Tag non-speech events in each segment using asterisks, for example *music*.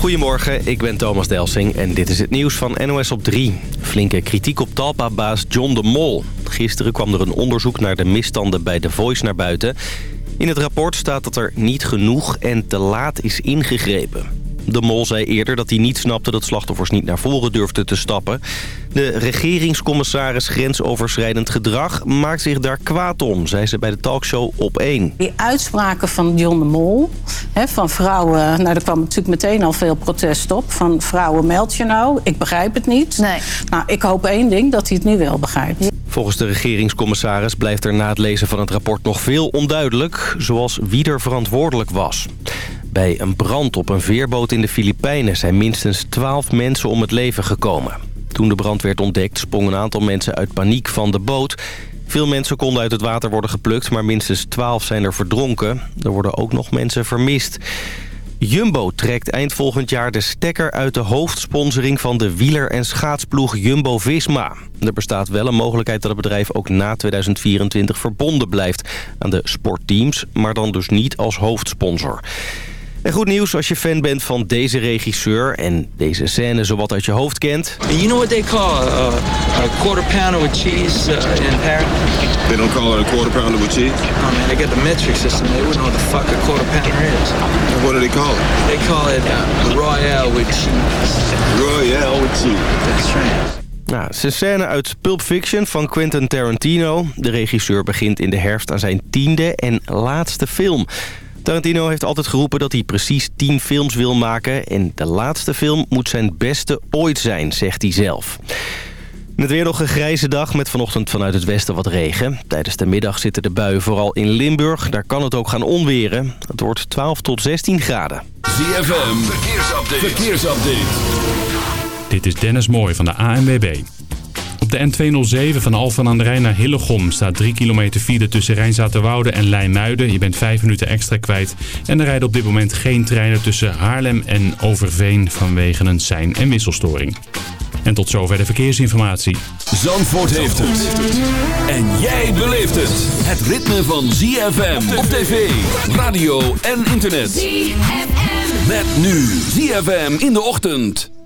Goedemorgen, ik ben Thomas Delsing en dit is het nieuws van NOS op 3. Flinke kritiek op Talpa-baas John de Mol. Gisteren kwam er een onderzoek naar de misstanden bij The Voice naar buiten. In het rapport staat dat er niet genoeg en te laat is ingegrepen. De Mol zei eerder dat hij niet snapte dat slachtoffers niet naar voren durfden te stappen. De regeringscommissaris grensoverschrijdend gedrag maakt zich daar kwaad om, zei ze bij de talkshow op 1. Die uitspraken van John de Mol, hè, van vrouwen... nou, er kwam natuurlijk meteen al veel protest op. Van vrouwen, meld je nou? Ik begrijp het niet. Nee. Nou, ik hoop één ding, dat hij het nu wel begrijpt. Volgens de regeringscommissaris blijft er na het lezen van het rapport nog veel onduidelijk... zoals wie er verantwoordelijk was. Bij een brand op een veerboot in de Filipijnen zijn minstens 12 mensen om het leven gekomen. Toen de brand werd ontdekt sprong een aantal mensen uit paniek van de boot. Veel mensen konden uit het water worden geplukt, maar minstens 12 zijn er verdronken. Er worden ook nog mensen vermist. Jumbo trekt eind volgend jaar de stekker uit de hoofdsponsoring van de wieler- en schaatsploeg Jumbo-Visma. Er bestaat wel een mogelijkheid dat het bedrijf ook na 2024 verbonden blijft aan de sportteams, maar dan dus niet als hoofdsponsor. En goed nieuws als je fan bent van deze regisseur en deze scène zowat uit je hoofd kent. You know what they call a, a quarter pounder with cheese uh, in Paris? They don't call it a quarter pounder with cheese? Oh man, they got the metric system. They wouldn't know what the fuck a quarter pounder is. What do they call it? They call it uh, Royale with cheese. Royale with cheese. That's right. Nou, het is een scène uit Pulp Fiction van Quentin Tarantino. De regisseur begint in de herfst aan zijn tiende en laatste film. Tarantino heeft altijd geroepen dat hij precies tien films wil maken... en de laatste film moet zijn beste ooit zijn, zegt hij zelf. Het weer nog een grijze dag met vanochtend vanuit het westen wat regen. Tijdens de middag zitten de buien vooral in Limburg. Daar kan het ook gaan onweren. Het wordt 12 tot 16 graden. ZFM, verkeersupdate. verkeersupdate. Dit is Dennis Mooij van de ANWB. Op de N207 van Alphen aan de Rijn naar Hillegom staat 3 kilometer file tussen Rijnzaterwoude en Leimuiden. Je bent 5 minuten extra kwijt. En er rijden op dit moment geen treinen tussen Haarlem en Overveen vanwege een sein- en wisselstoring. En tot zover de verkeersinformatie. Zandvoort heeft het. En jij beleeft het. Het ritme van ZFM op tv, radio en internet. ZFM. Met nu ZFM in de ochtend.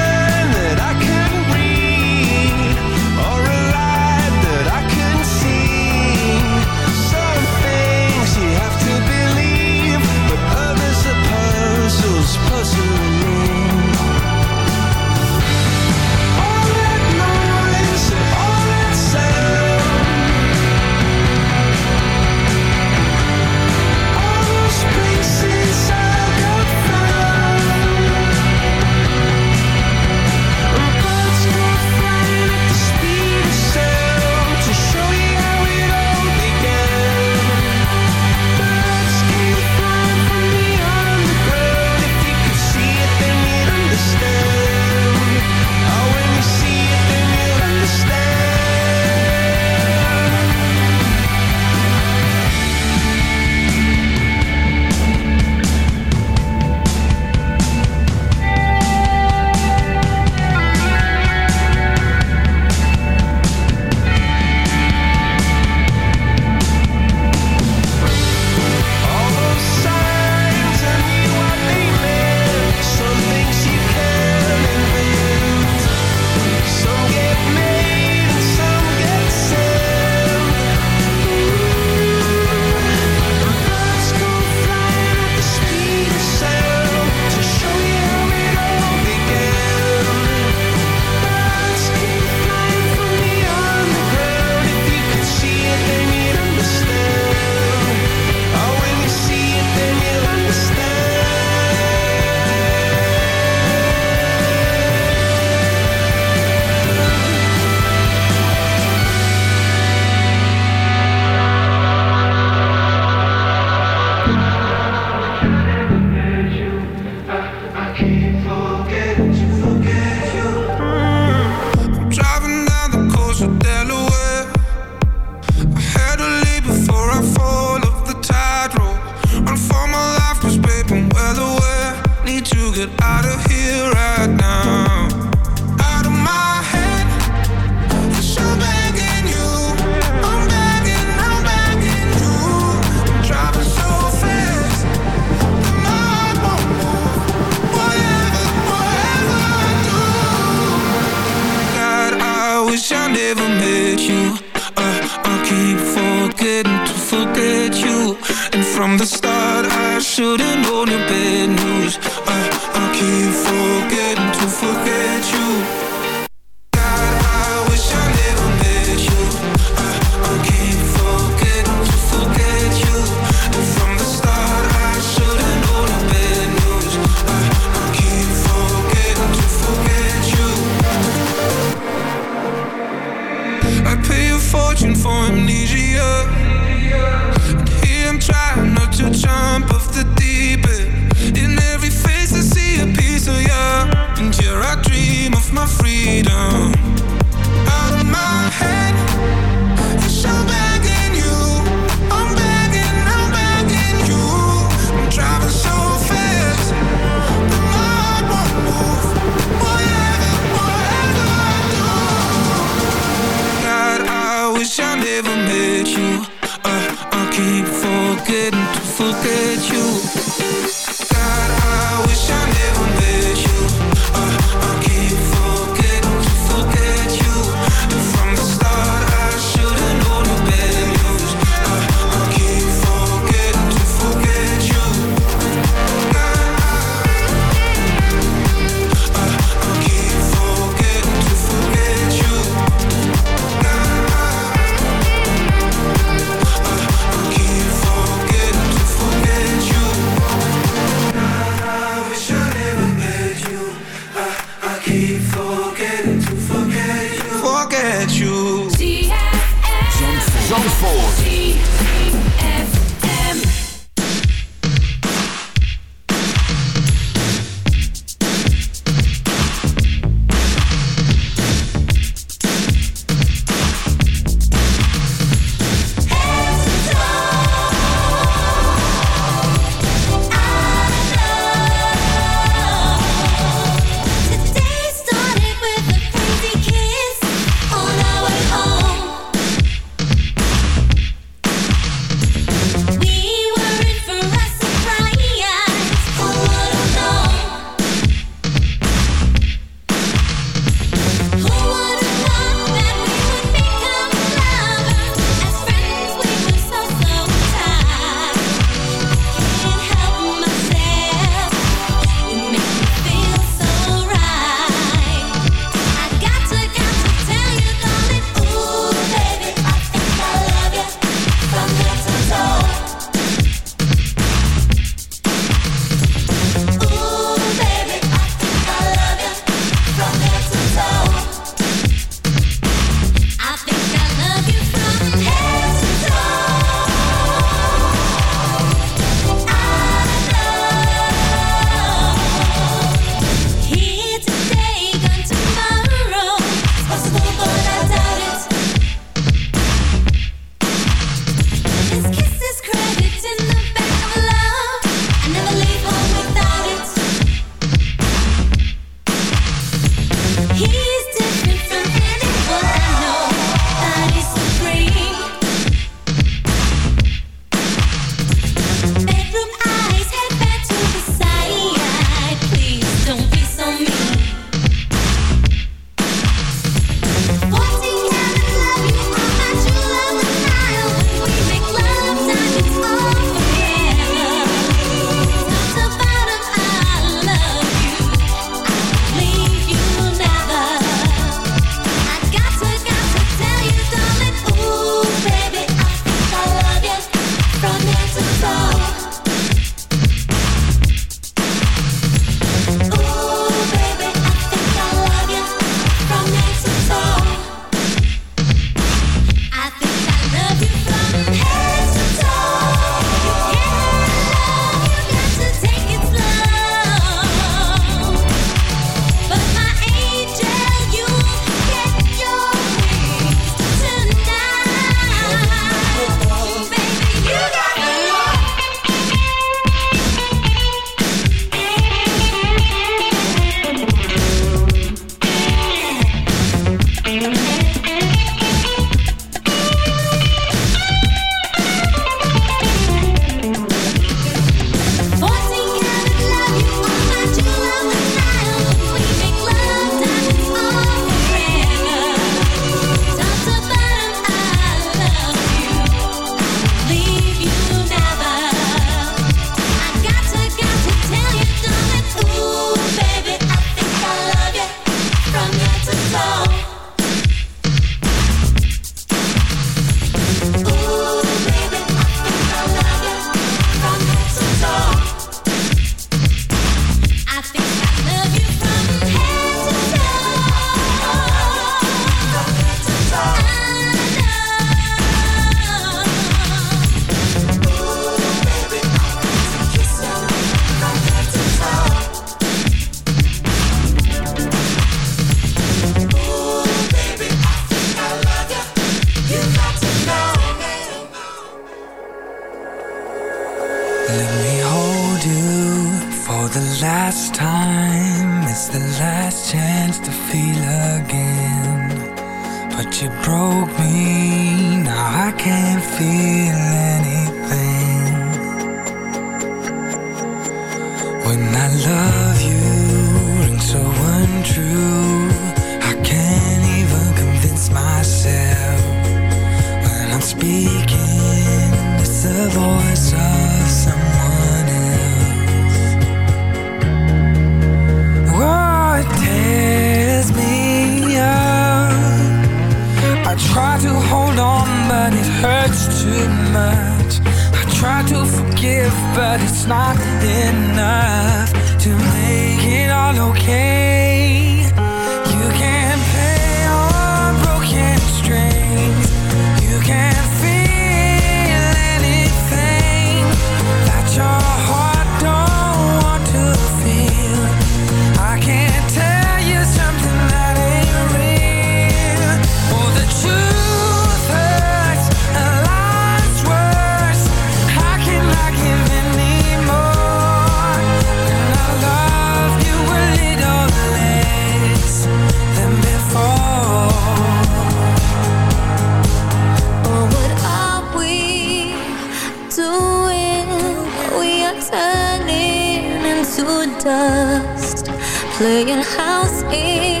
playing house in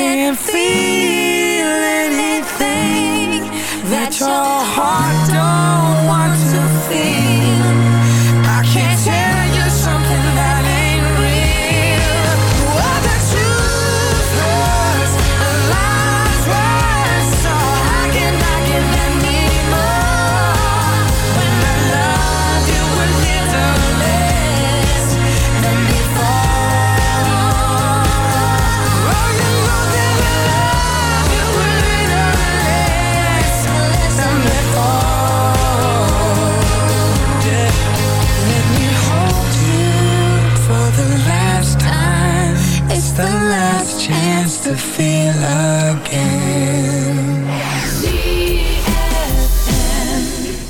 can't feel anything that your heart don't want to to feel again.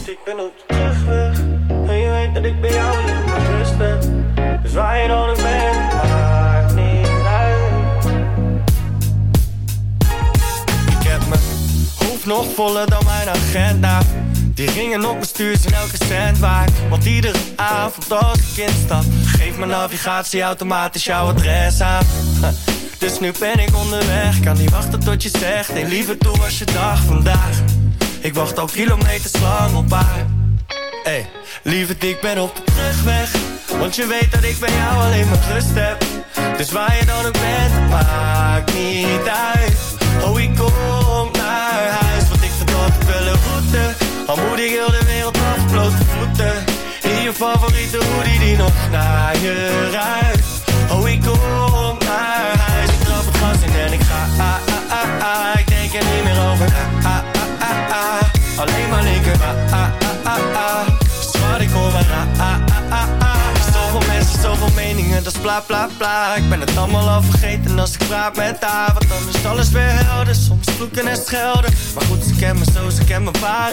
Ik ben op de terugweg en je weet dat ik bij jou in mijn rust ben. Dus waar je dan ook bent, maakt niet uit. Ik heb mijn hoofd nog voller dan mijn agenda. Die ringen op mijn stuur zijn elke cent waard Want iedere avond als ik in instap Geef mijn navigatie automatisch jouw adres aan *laughs* Dus nu ben ik onderweg, kan niet wachten tot je zegt Nee, liever toe was je dag vandaag? Ik wacht al kilometers lang op haar. Hey, lieve, ik ben op de terugweg. Want je weet dat ik bij jou alleen maar rust heb. Dus waar je dan ook bent, maakt niet uit. Oh, ik kom naar huis Want ik verdorp wel een route. Al moet ik heel de wereld af, blote voeten In je favoriete hoodie die nog naar je ruikt. Oh, ik kom en ik ga ah, ah, ah, Ik denk er niet meer over Alleen maar linker Schat ik hoor maar Zoveel mensen, zoveel meningen, dat is bla bla bla Ik ben het allemaal al vergeten als ik praat met haar Want dan is alles weer helder, soms vloeken en schelden Maar goed, ze kennen me zo, ze kennen me waar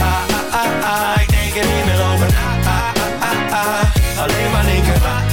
ah, ah, ah, ah. Ik denk er niet meer over na ah, ah, ah, ah. Alleen maar denken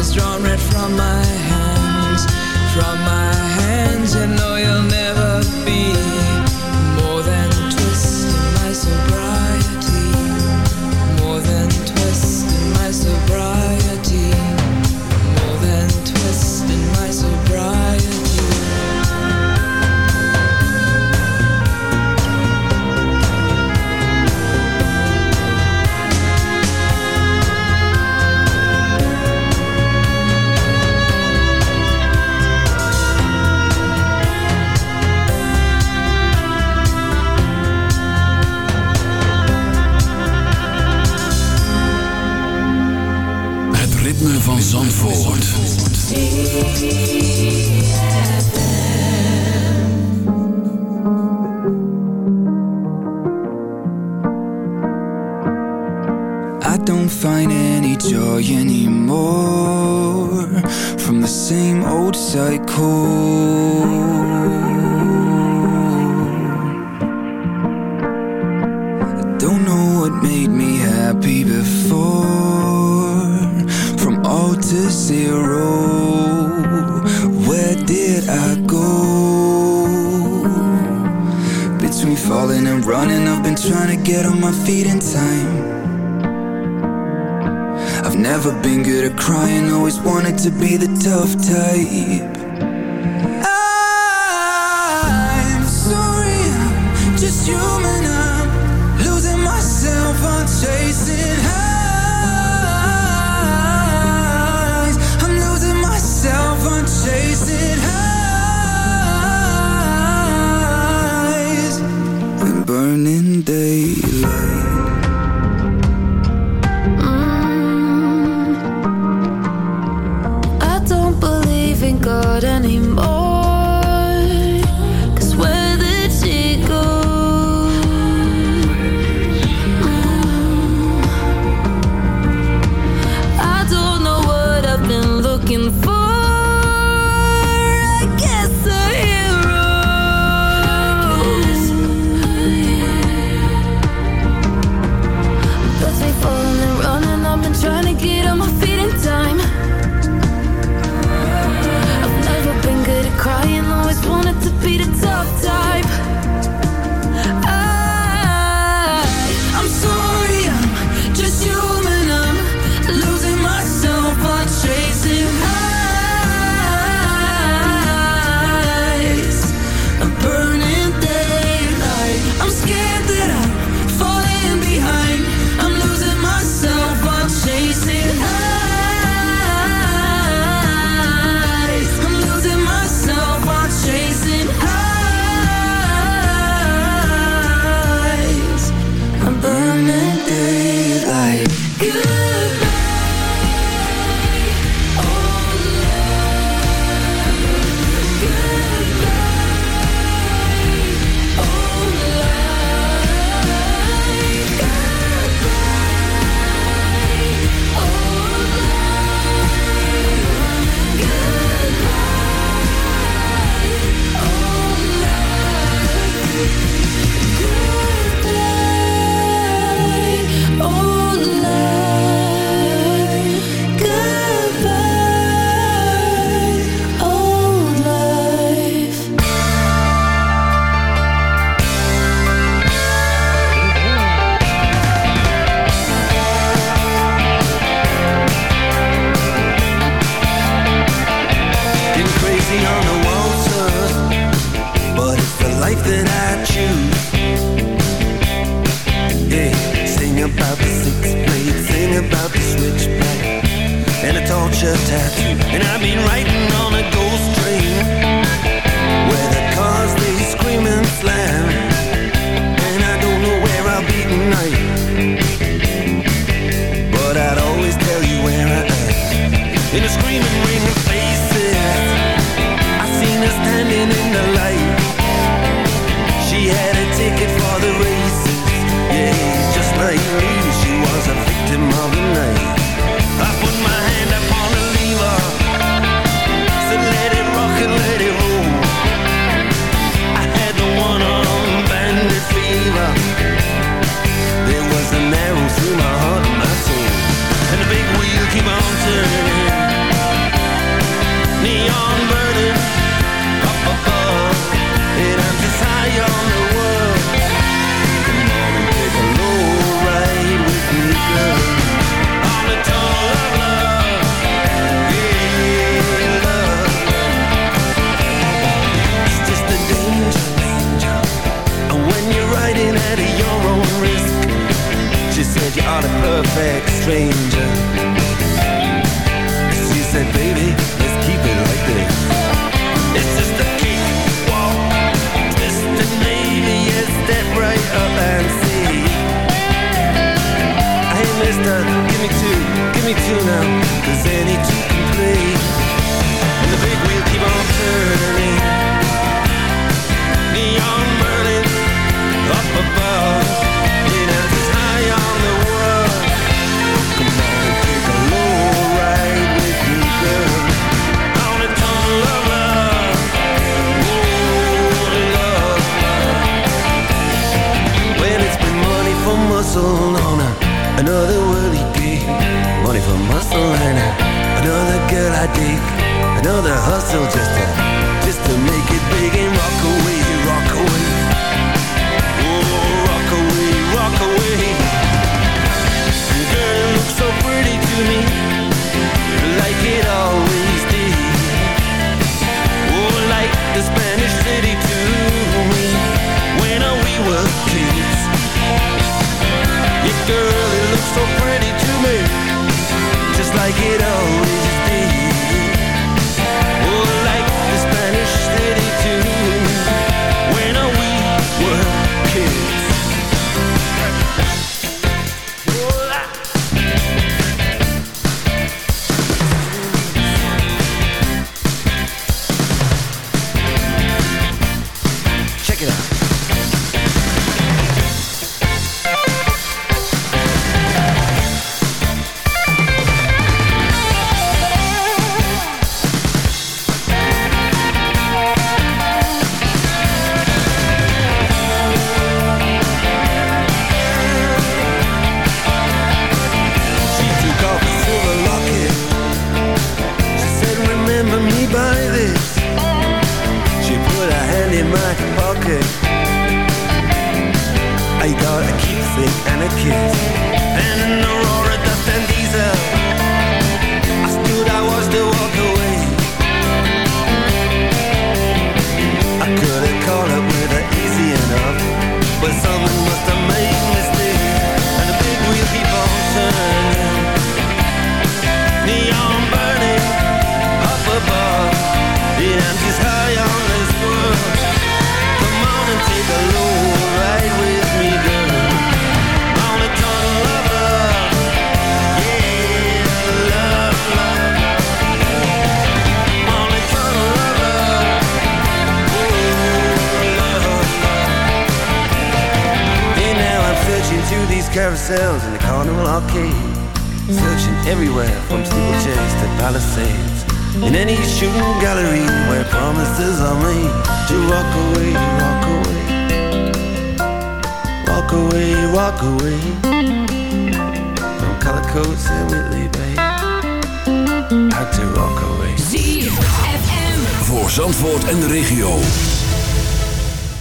is drawn red from my hands From my hands. And no, you'll never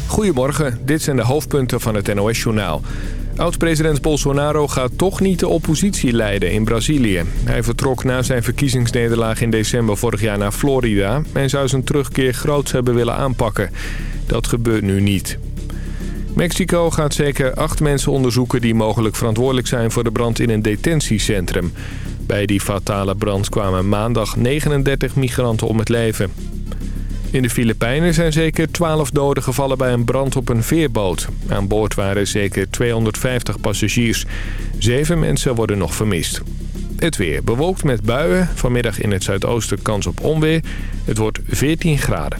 Goedemorgen, dit zijn de hoofdpunten van het NOS-journaal. Oud-president Bolsonaro gaat toch niet de oppositie leiden in Brazilië. Hij vertrok na zijn verkiezingsnederlaag in december vorig jaar naar Florida... en zou zijn terugkeer groots hebben willen aanpakken. Dat gebeurt nu niet. Mexico gaat zeker acht mensen onderzoeken die mogelijk verantwoordelijk zijn voor de brand in een detentiecentrum. Bij die fatale brand kwamen maandag 39 migranten om het leven. In de Filipijnen zijn zeker 12 doden gevallen bij een brand op een veerboot. Aan boord waren zeker 250 passagiers. Zeven mensen worden nog vermist. Het weer bewolkt met buien. Vanmiddag in het zuidoosten kans op onweer. Het wordt 14 graden.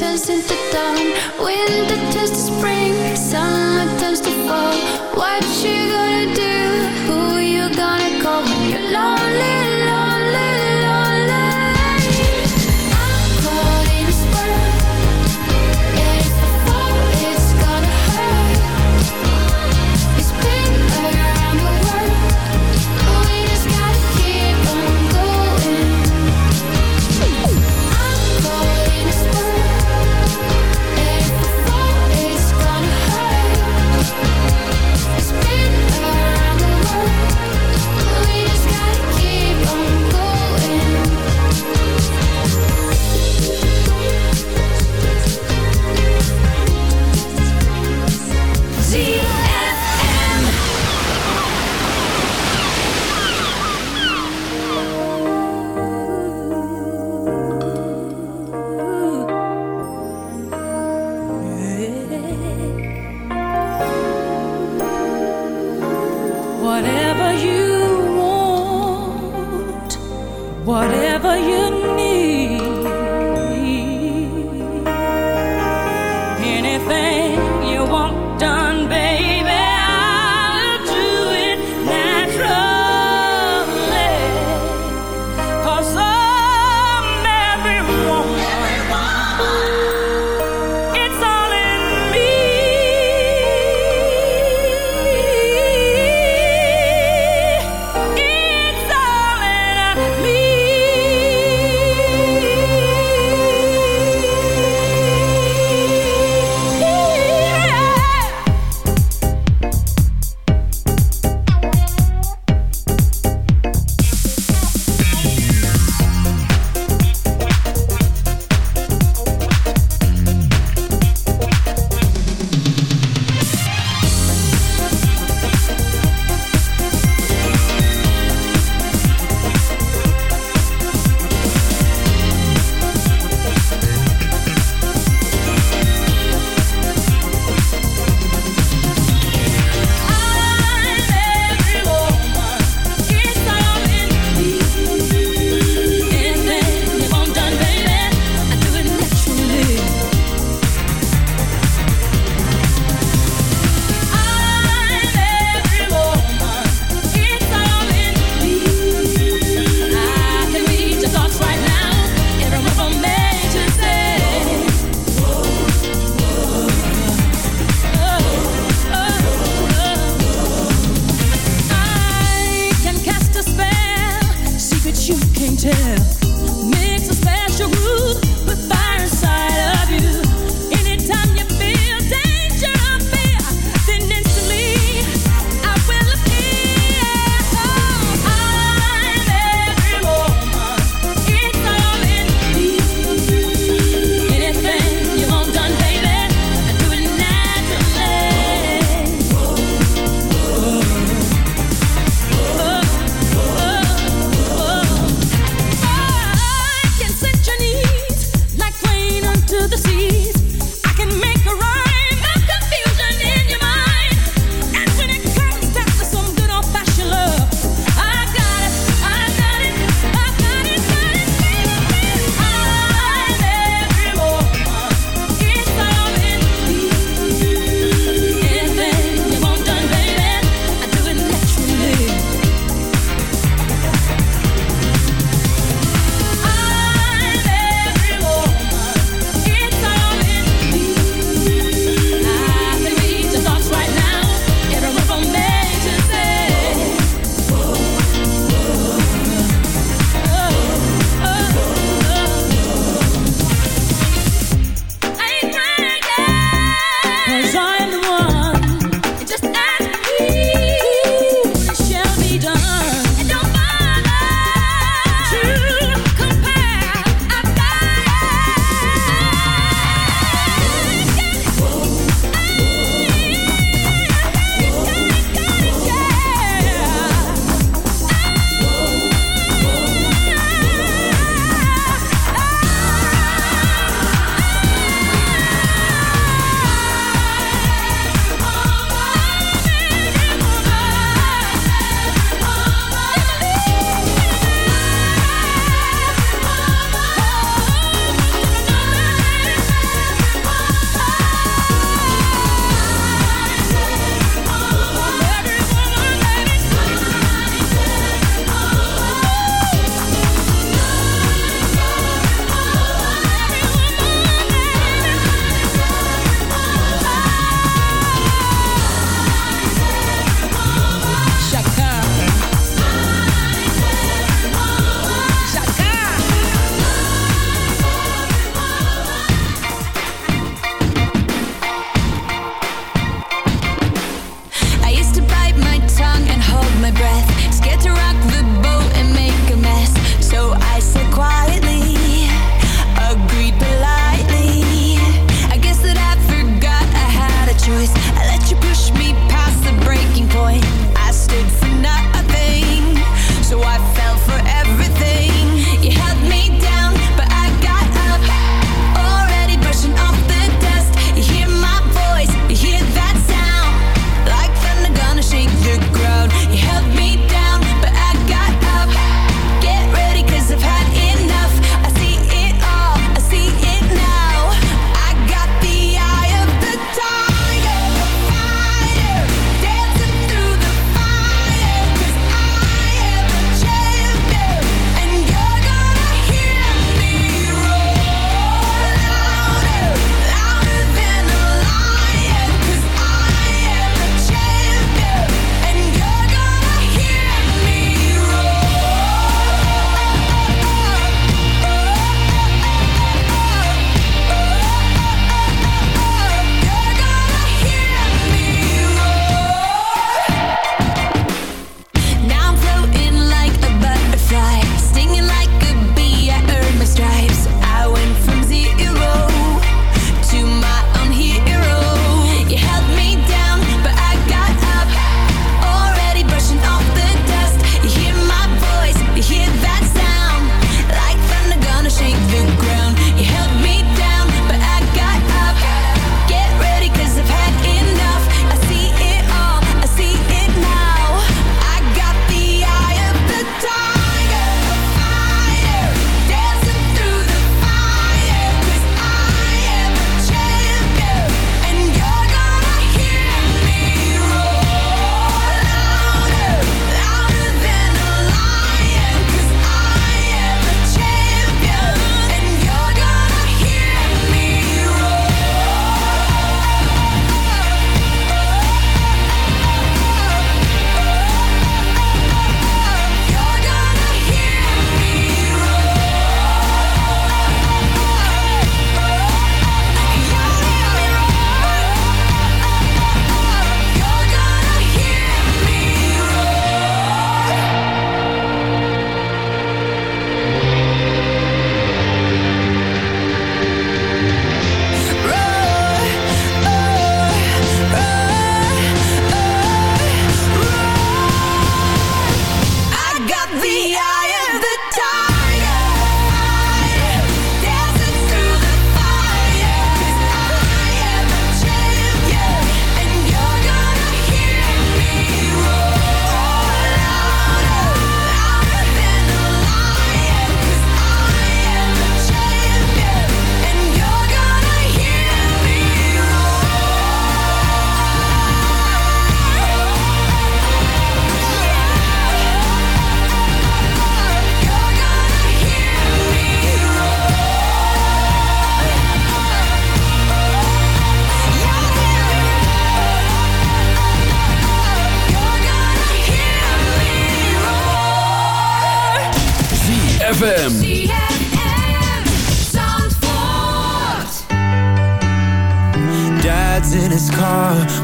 turns into dawn. Winter turns to spring Summer turns to fall.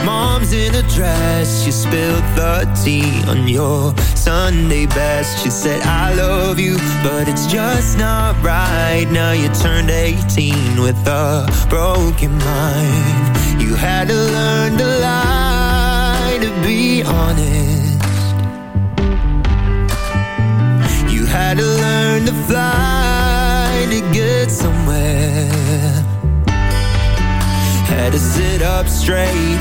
Mom's in a dress. She spilled the tea on your Sunday best. She said, I love you, but it's just not right. Now you turned 18 with a broken mind. You had to learn to lie to be honest. You had to learn to fly to get somewhere. Had to sit up straight,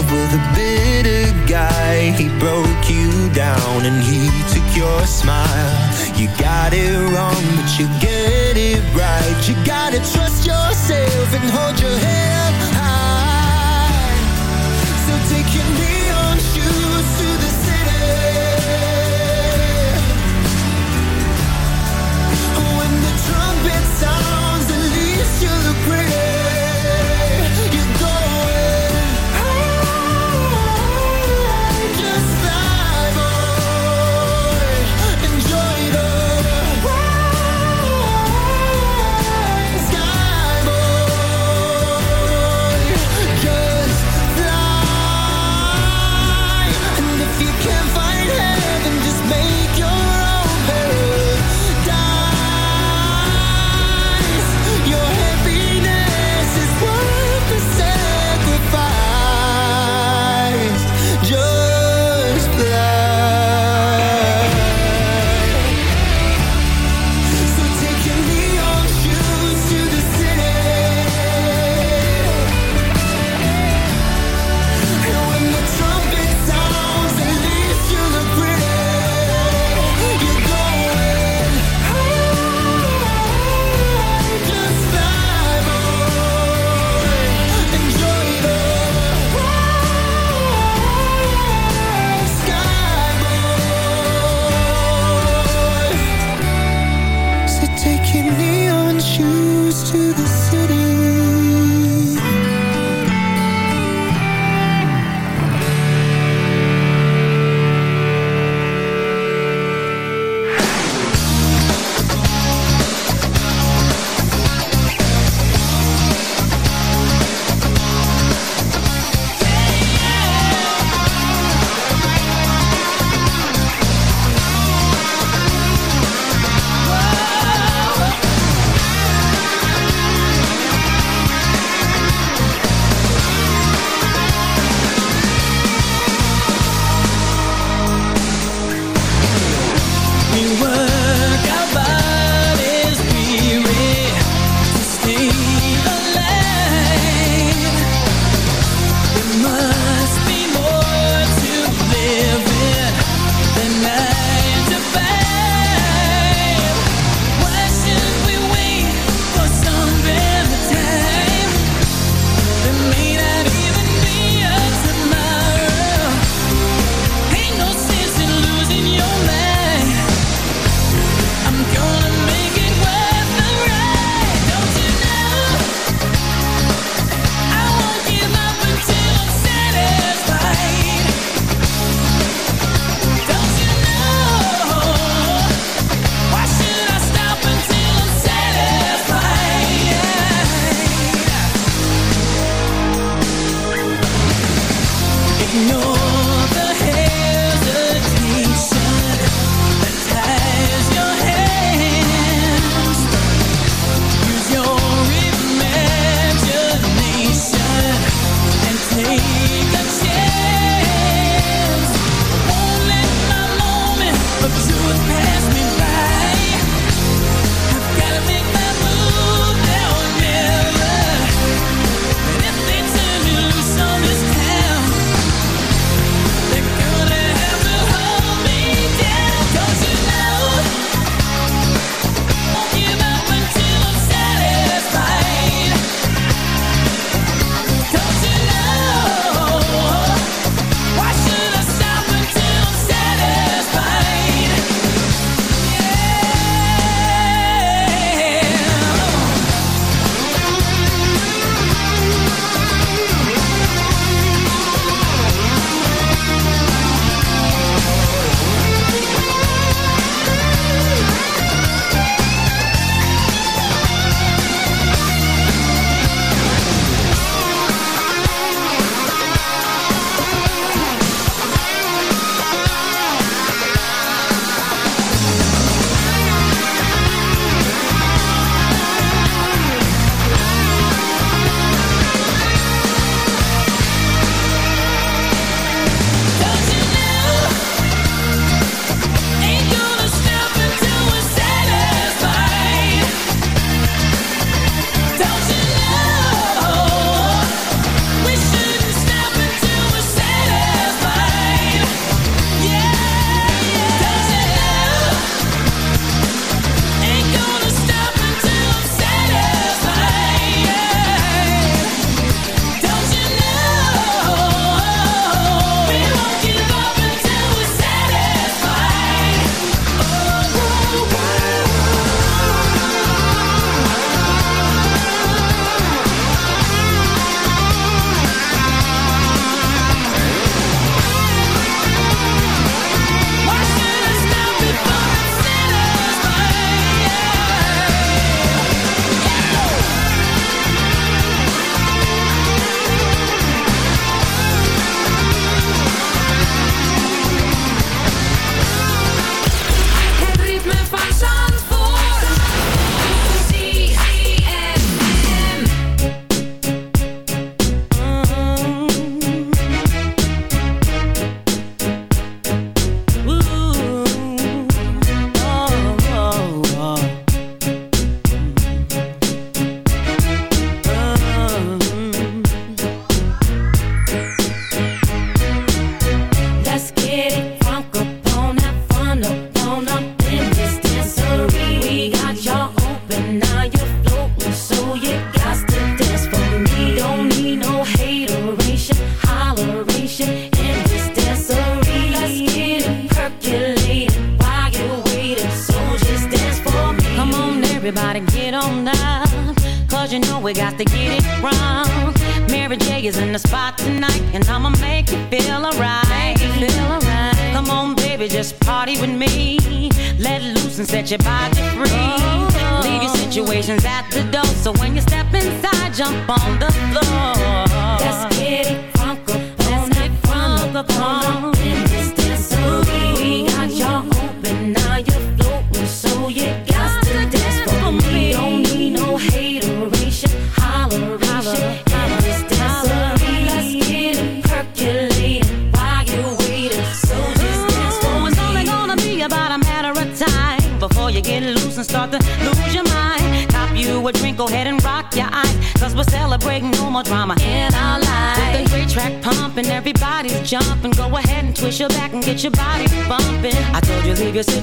Love with a bitter guy. He broke you down and he took your smile. You got it wrong, but you get it right. You gotta trust yourself and hold your head high.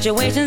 Situations